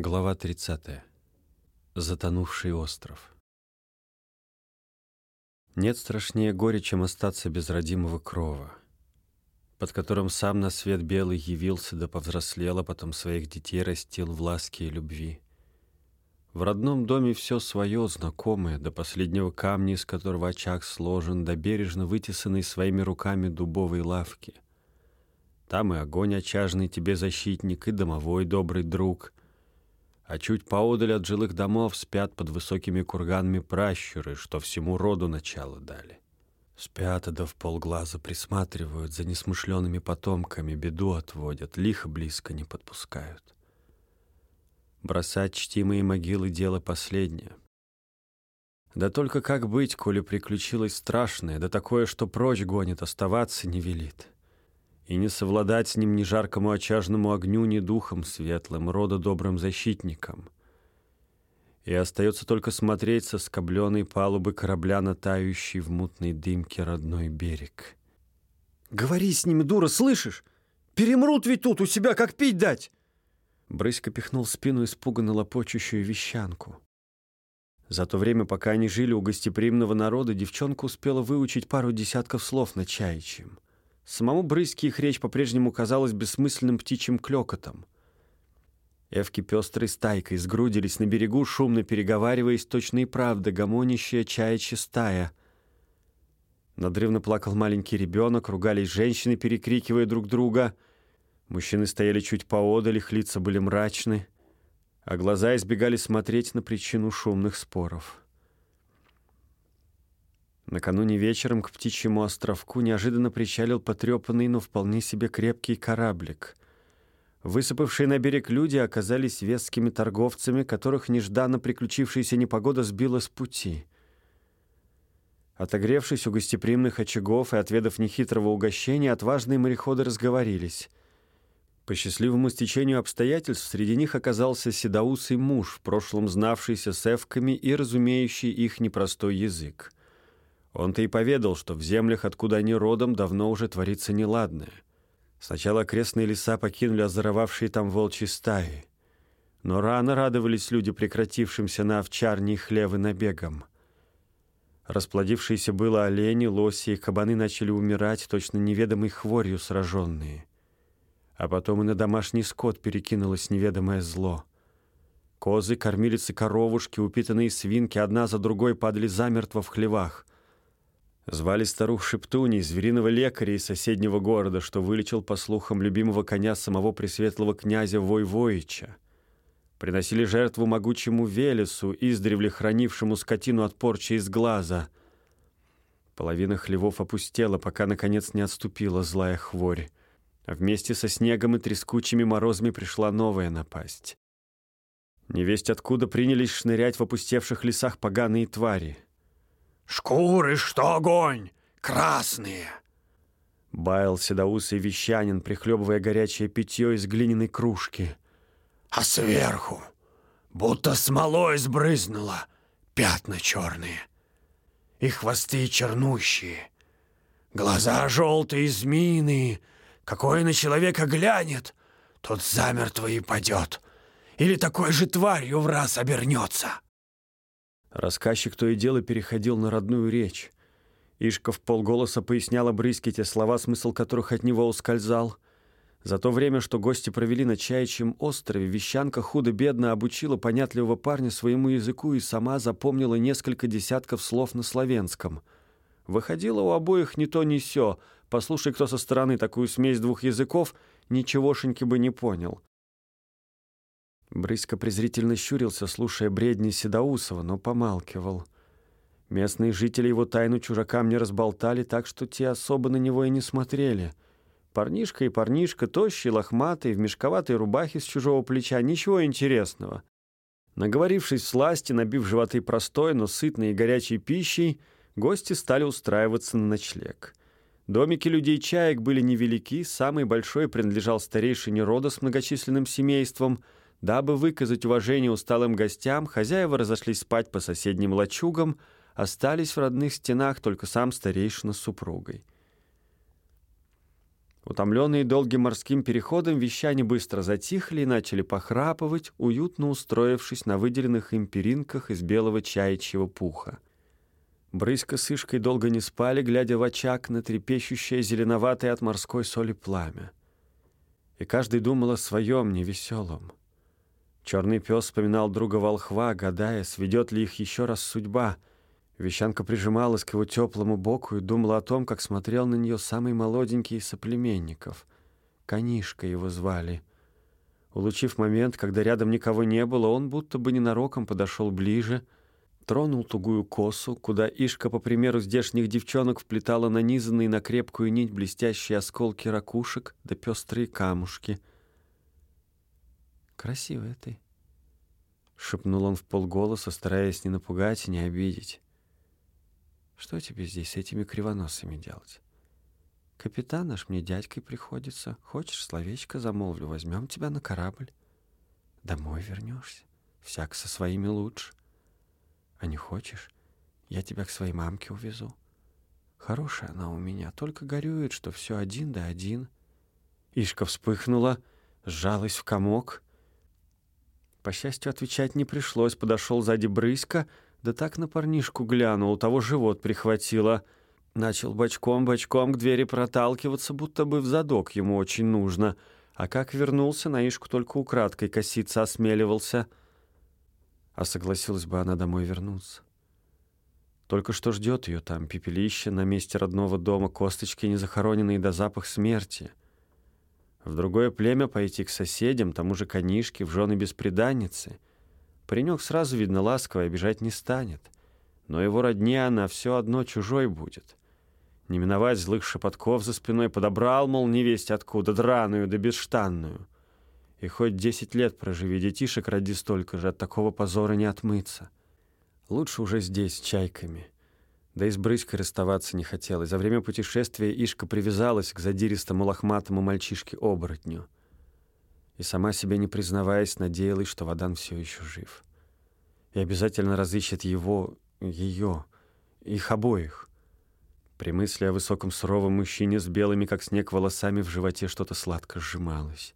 Глава 30. Затонувший остров. Нет страшнее горя, чем остаться без родимого крова, под которым сам на свет белый явился да повзрослел, а потом своих детей растил в ласке и любви. В родном доме все свое, знакомое, до последнего камня, из которого очаг сложен, до бережно вытесанной своими руками дубовой лавки. Там и огонь очажный тебе защитник, и домовой добрый друг — а чуть поодаль от жилых домов спят под высокими курганами пращуры, что всему роду начало дали. Спят, да в полглаза присматривают за несмышленными потомками, беду отводят, лихо близко не подпускают. Бросать чтимые могилы — дело последнее. Да только как быть, коли приключилось страшное, да такое, что прочь гонит, оставаться не велит и не совладать с ним ни жаркому очажному огню, ни духом светлым, рода добрым защитником. И остается только смотреть со скобленной палубы корабля на тающий в мутной дымке родной берег. «Говори с ними, дура, слышишь? Перемрут ведь тут, у себя как пить дать!» Брыська пихнул спину испуганно лопочущую вещанку. За то время, пока они жили у гостеприимного народа, девчонка успела выучить пару десятков слов на чаячьем. Самому Брызке их речь по-прежнему казалась бессмысленным птичьим клёкотом. Эвки пестрой стайкой сгрудились на берегу, шумно переговариваясь, точно и правда, гомонящая чаячья стая. Надрывно плакал маленький ребенок, ругались женщины, перекрикивая друг друга. Мужчины стояли чуть поодаль, их лица были мрачны, а глаза избегали смотреть на причину шумных споров. Накануне вечером к птичьему островку неожиданно причалил потрепанный, но вполне себе крепкий кораблик. Высыпавшие на берег люди оказались вескими торговцами, которых нежданно приключившаяся непогода сбила с пути. Отогревшись у гостеприимных очагов и отведав нехитрого угощения, отважные мореходы разговорились. По счастливому стечению обстоятельств среди них оказался седоусый муж, в прошлом знавшийся с эвками и разумеющий их непростой язык. Он-то и поведал, что в землях, откуда они родом, давно уже творится неладное. Сначала окрестные леса покинули озоровавшие там волчьи стаи. Но рано радовались люди прекратившимся на овчарне и хлевы набегам. Расплодившиеся было олени, лоси и кабаны начали умирать, точно неведомой хворью сраженные. А потом и на домашний скот перекинулось неведомое зло. Козы, кормилицы, коровушки, упитанные свинки одна за другой падали замертво в хлевах. Звали старух Шептуней, звериного лекаря из соседнего города, что вылечил, по слухам, любимого коня самого пресветлого князя Войвоича. Приносили жертву могучему Велесу, издревле хранившему скотину от порчи из глаза. Половина хлевов опустела, пока, наконец, не отступила злая хворь. А вместе со снегом и трескучими морозами пришла новая напасть. Невесть откуда принялись шнырять в опустевших лесах поганые твари — «Шкуры, что огонь! Красные!» Баял седоусый вещанин, прихлебывая горячее питье из глиняной кружки. «А сверху, будто смолой сбрызнуло, пятна черные, и хвосты чернущие, глаза желтые, змеиные, какой на человека глянет, тот замертво и падет, или такой же тварью в раз обернется». Рассказчик то и дело переходил на родную речь. Ишка в полголоса поясняла Брыське те слова, смысл которых от него ускользал. За то время, что гости провели на Чаячьем острове, Вещанка худо-бедно обучила понятливого парня своему языку и сама запомнила несколько десятков слов на славянском. Выходило у обоих ни то ни сё. Послушай, кто со стороны такую смесь двух языков, ничегошеньки бы не понял. Брыська презрительно щурился, слушая бредни Седоусова, но помалкивал. Местные жители его тайну чужакам не разболтали, так что те особо на него и не смотрели. Парнишка и парнишка, тощий, лохматый, в мешковатой рубахе с чужого плеча, ничего интересного. Наговорившись в сласти, набив животы простой, но сытной и горячей пищей, гости стали устраиваться на ночлег. Домики людей-чаек были невелики, самый большой принадлежал старейшине рода с многочисленным семейством — Дабы выказать уважение усталым гостям, хозяева разошлись спать по соседним лачугам, остались в родных стенах только сам старейшина с супругой. Утомленные долгим морским переходом, вещане быстро затихли и начали похрапывать, уютно устроившись на выделенных им перинках из белого чаячьего пуха. Брыська с Ишкой долго не спали, глядя в очаг на трепещущее зеленоватое от морской соли пламя. И каждый думал о своем невеселом. Черный пес вспоминал друга волхва, гадая, сведет ли их еще раз судьба — Вещанка прижималась к его теплому боку и думала о том, как смотрел на нее самый молоденький из соплеменников. Конишка его звали. Улучив момент, когда рядом никого не было, он будто бы ненароком подошел ближе, тронул тугую косу, куда Ишка, по примеру здешних девчонок, вплетала нанизанные на крепкую нить блестящие осколки ракушек да пестрые камушки. «Красивая ты», — шепнул он в полголоса, стараясь не напугать и не обидеть. Что тебе здесь с этими кривоносами делать? Капитан наш мне дядькой приходится. Хочешь, словечко замолвлю, возьмем тебя на корабль. Домой вернешься. Всяк со своими лучше. А не хочешь, я тебя к своей мамке увезу. Хорошая она у меня, только горюет, что все один да один. Ишка вспыхнула, сжалась в комок. По счастью, отвечать не пришлось. Подошел сзади Брыська — да так на парнишку глянул, того живот прихватило. Начал бочком-бочком к двери проталкиваться, будто бы в задок ему очень нужно. А как вернулся, на Ишку только украдкой коситься осмеливался. А согласилась бы она домой вернуться. Только что ждет ее там пепелище на месте родного дома, косточки незахороненные до запах смерти. В другое племя пойти к соседям, тому же конишке, в жены беспреданницы — Паренек сразу, видно, ласково обижать не станет. Но его родне она все одно чужой будет. Не миновать злых шепотков за спиной подобрал, мол, невесть откуда, драную да бесштанную. И хоть десять лет проживи детишек ради столько же, от такого позора не отмыться. Лучше уже здесь, чайками. Да и с брызкой расставаться не хотелось. За время путешествия Ишка привязалась к задиристому лохматому мальчишке-оборотню — и сама себе не признаваясь, надеялась, что Вадан все еще жив. И обязательно разыщет его, ее, их обоих. При мысли о высоком суровом мужчине с белыми, как снег, волосами в животе что-то сладко сжималось.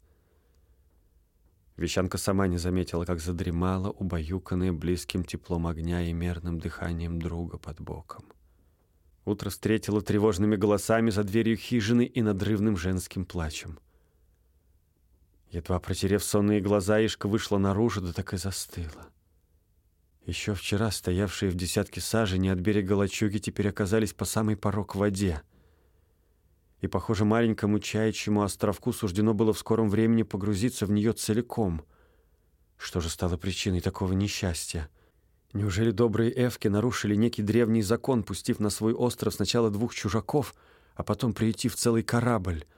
Вещанка сама не заметила, как задремала, убаюканная близким теплом огня и мерным дыханием друга под боком. Утро встретило тревожными голосами за дверью хижины и надрывным женским плачем — Едва протерев сонные глаза, Ишка вышла наружу, да так и застыла. Еще вчера стоявшие в десятке сажени от берега лачуги теперь оказались по самый порог в воде. И, похоже, маленькому чаячьему островку суждено было в скором времени погрузиться в нее целиком. Что же стало причиной такого несчастья? Неужели добрые эвки нарушили некий древний закон, пустив на свой остров сначала двух чужаков, а потом приютив целый корабль —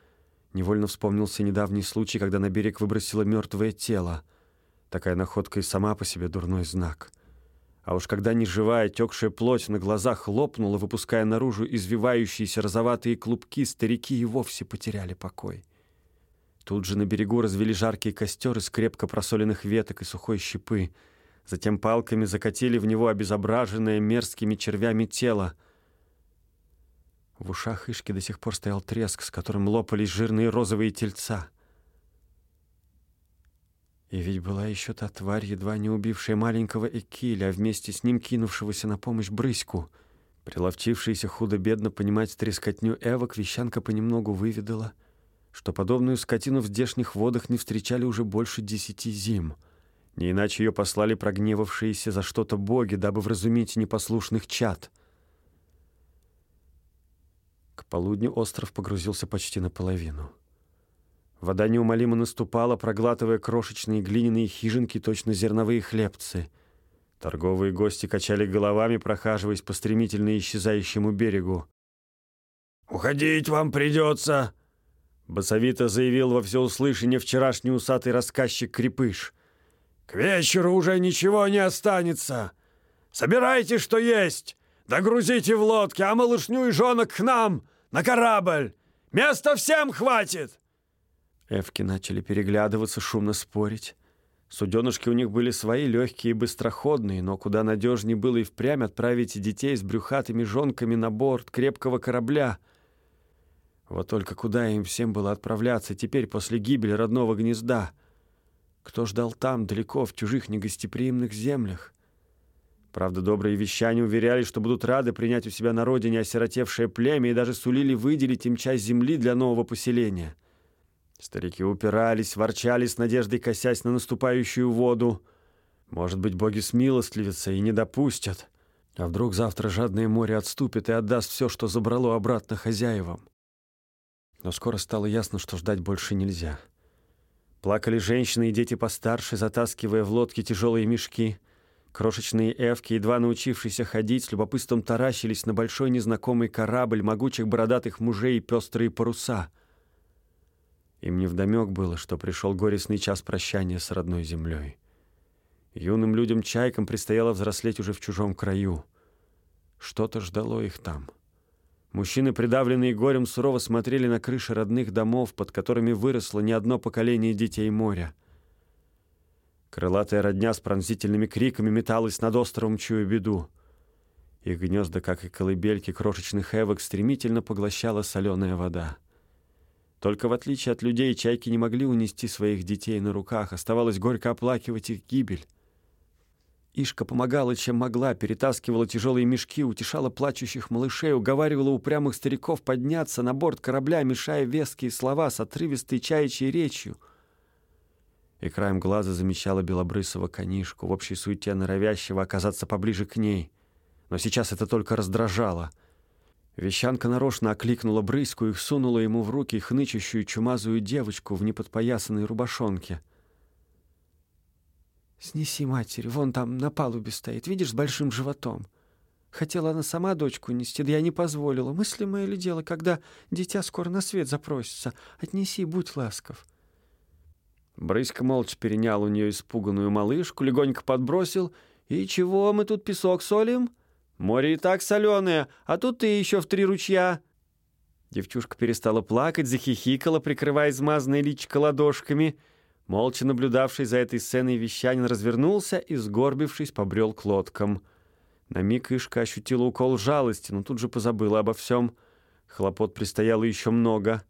Невольно вспомнился недавний случай, когда на берег выбросило мертвое тело. Такая находка и сама по себе дурной знак. А уж когда неживая, текшая плоть на глазах лопнула, выпуская наружу извивающиеся розоватые клубки, старики и вовсе потеряли покой. Тут же на берегу развели жаркий костер из крепко просоленных веток и сухой щепы. Затем палками закатили в него обезображенное мерзкими червями тело — в ушах Ишки до сих пор стоял треск, с которым лопались жирные розовые тельца. И ведь была еще та тварь, едва не убившая маленького Экиля, а вместе с ним кинувшегося на помощь Брыську. Приловчившаяся худо-бедно понимать трескотню Эвок, вещанка понемногу выведала, что подобную скотину в здешних водах не встречали уже больше десяти зим. Не иначе ее послали прогневавшиеся за что-то боги, дабы вразумить непослушных чад — к полудню остров погрузился почти наполовину. Вода неумолимо наступала, проглатывая крошечные глиняные хижинки, точно зерновые хлебцы. Торговые гости качали головами, прохаживаясь по стремительно исчезающему берегу. «Уходить вам придется!» Басовито заявил во всеуслышание вчерашний усатый рассказчик Крепыш. «К вечеру уже ничего не останется! Собирайте, что есть! Догрузите в лодки, а малышню и жонок к нам, на корабль! Места всем хватит!» Эвки начали переглядываться, шумно спорить. Суденышки у них были свои, легкие и быстроходные, но куда надежнее было и впрямь отправить детей с брюхатыми жонками на борт крепкого корабля. Вот только куда им всем было отправляться теперь после гибели родного гнезда? Кто ждал там, далеко, в чужих негостеприимных землях? Правда, добрые вещания уверяли, что будут рады принять у себя на родине осиротевшее племя и даже сулили выделить им часть земли для нового поселения. Старики упирались, ворчали с надеждой, косясь на наступающую воду. Может быть, боги смилостливятся и не допустят. А вдруг завтра жадное море отступит и отдаст все, что забрало обратно хозяевам? Но скоро стало ясно, что ждать больше нельзя. Плакали женщины и дети постарше, затаскивая в лодки тяжелые мешки — Крошечные эвки, едва научившиеся ходить, с любопытством таращились на большой незнакомый корабль могучих бородатых мужей и пестрые паруса. Им невдомек было, что пришел горестный час прощания с родной землей. Юным людям-чайкам предстояло взрослеть уже в чужом краю. Что-то ждало их там. Мужчины, придавленные горем, сурово смотрели на крыши родных домов, под которыми выросло не одно поколение детей моря — Крылатая родня с пронзительными криками металась над островом, чуя беду. Их гнезда, как и колыбельки крошечных эвок, стремительно поглощала соленая вода. Только в отличие от людей, чайки не могли унести своих детей на руках, оставалось горько оплакивать их гибель. Ишка помогала, чем могла, перетаскивала тяжелые мешки, утешала плачущих малышей, уговаривала упрямых стариков подняться на борт корабля, мешая веские слова с отрывистой чаячьей речью — и краем глаза замечала белобрысого конишку, в общей суете норовящего оказаться поближе к ней. Но сейчас это только раздражало. Вещанка нарочно окликнула брыську и сунула ему в руки хнычущую чумазую девочку в неподпоясанной рубашонке. «Снеси матери, вон там на палубе стоит, видишь, с большим животом. Хотела она сама дочку нести, да я не позволила. Мыслимое ли дело, когда дитя скоро на свет запросится? Отнеси, будь ласков». Брыська молча перенял у нее испуганную малышку, легонько подбросил. «И чего мы тут песок солим? Море и так соленое, а тут ты еще в три ручья». Девчушка перестала плакать, захихикала, прикрывая измазанное личико ладошками. Молча наблюдавший за этой сценой вещанин развернулся и, сгорбившись, побрел к лодкам. На миг Ишка ощутила укол жалости, но тут же позабыла обо всем. Хлопот предстояло еще много.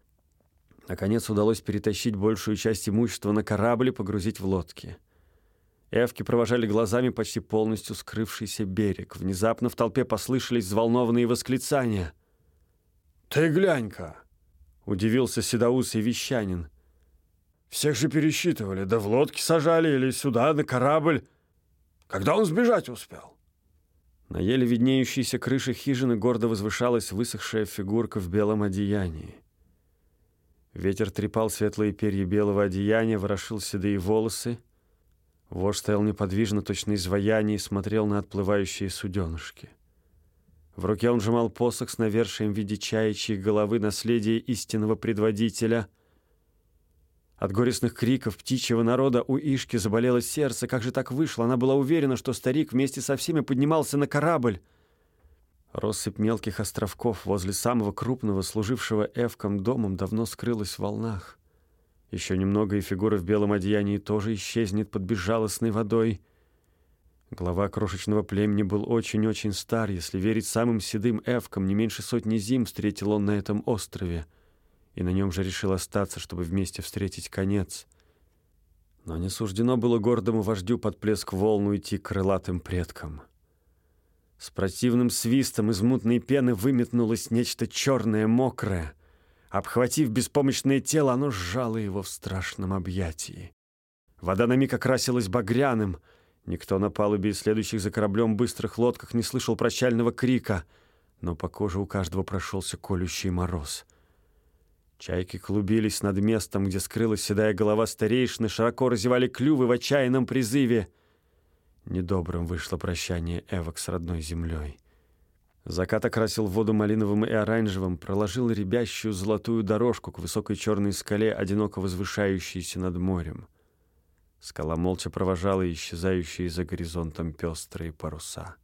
Наконец удалось перетащить большую часть имущества на корабль и погрузить в лодки. Эвки провожали глазами почти полностью скрывшийся берег. Внезапно в толпе послышались взволнованные восклицания. «Ты глянь-ка!» — удивился седоусый вещанин. «Всех же пересчитывали, да в лодки сажали или сюда, на корабль. Когда он сбежать успел?» На еле виднеющейся крыше хижины гордо возвышалась высохшая фигурка в белом одеянии. Ветер трепал светлые перья белого одеяния, ворошил седые волосы. Вождь стоял неподвижно, точно изваяние, и смотрел на отплывающие суденышки. В руке он сжимал посох с навершием в виде чаячьей головы наследия истинного предводителя. От горестных криков птичьего народа у Ишки заболело сердце. Как же так вышло? Она была уверена, что старик вместе со всеми поднимался на корабль. Россыпь мелких островков возле самого крупного, служившего эвком домом, давно скрылась в волнах. Еще немного, и фигура в белом одеянии тоже исчезнет под безжалостной водой. Глава крошечного племени был очень-очень стар, если верить самым седым эвкам, не меньше сотни зим встретил он на этом острове, и на нем же решил остаться, чтобы вместе встретить конец. Но не суждено было гордому вождю под плеск волну идти к крылатым предкам. С противным свистом из мутной пены выметнулось нечто черное, мокрое. Обхватив беспомощное тело, оно сжало его в страшном объятии. Вода на миг окрасилась багряным. Никто на палубе и следующих за кораблем быстрых лодках не слышал прощального крика, но по коже у каждого прошелся колющий мороз. Чайки клубились над местом, где скрылась седая голова старейшины, широко разевали клювы в отчаянном призыве — Недобрым вышло прощание Эвок с родной землей. Закат окрасил воду малиновым и оранжевым, проложил рябящую золотую дорожку к высокой черной скале, одиноко возвышающейся над морем. Скала молча провожала исчезающие за горизонтом пестрые паруса.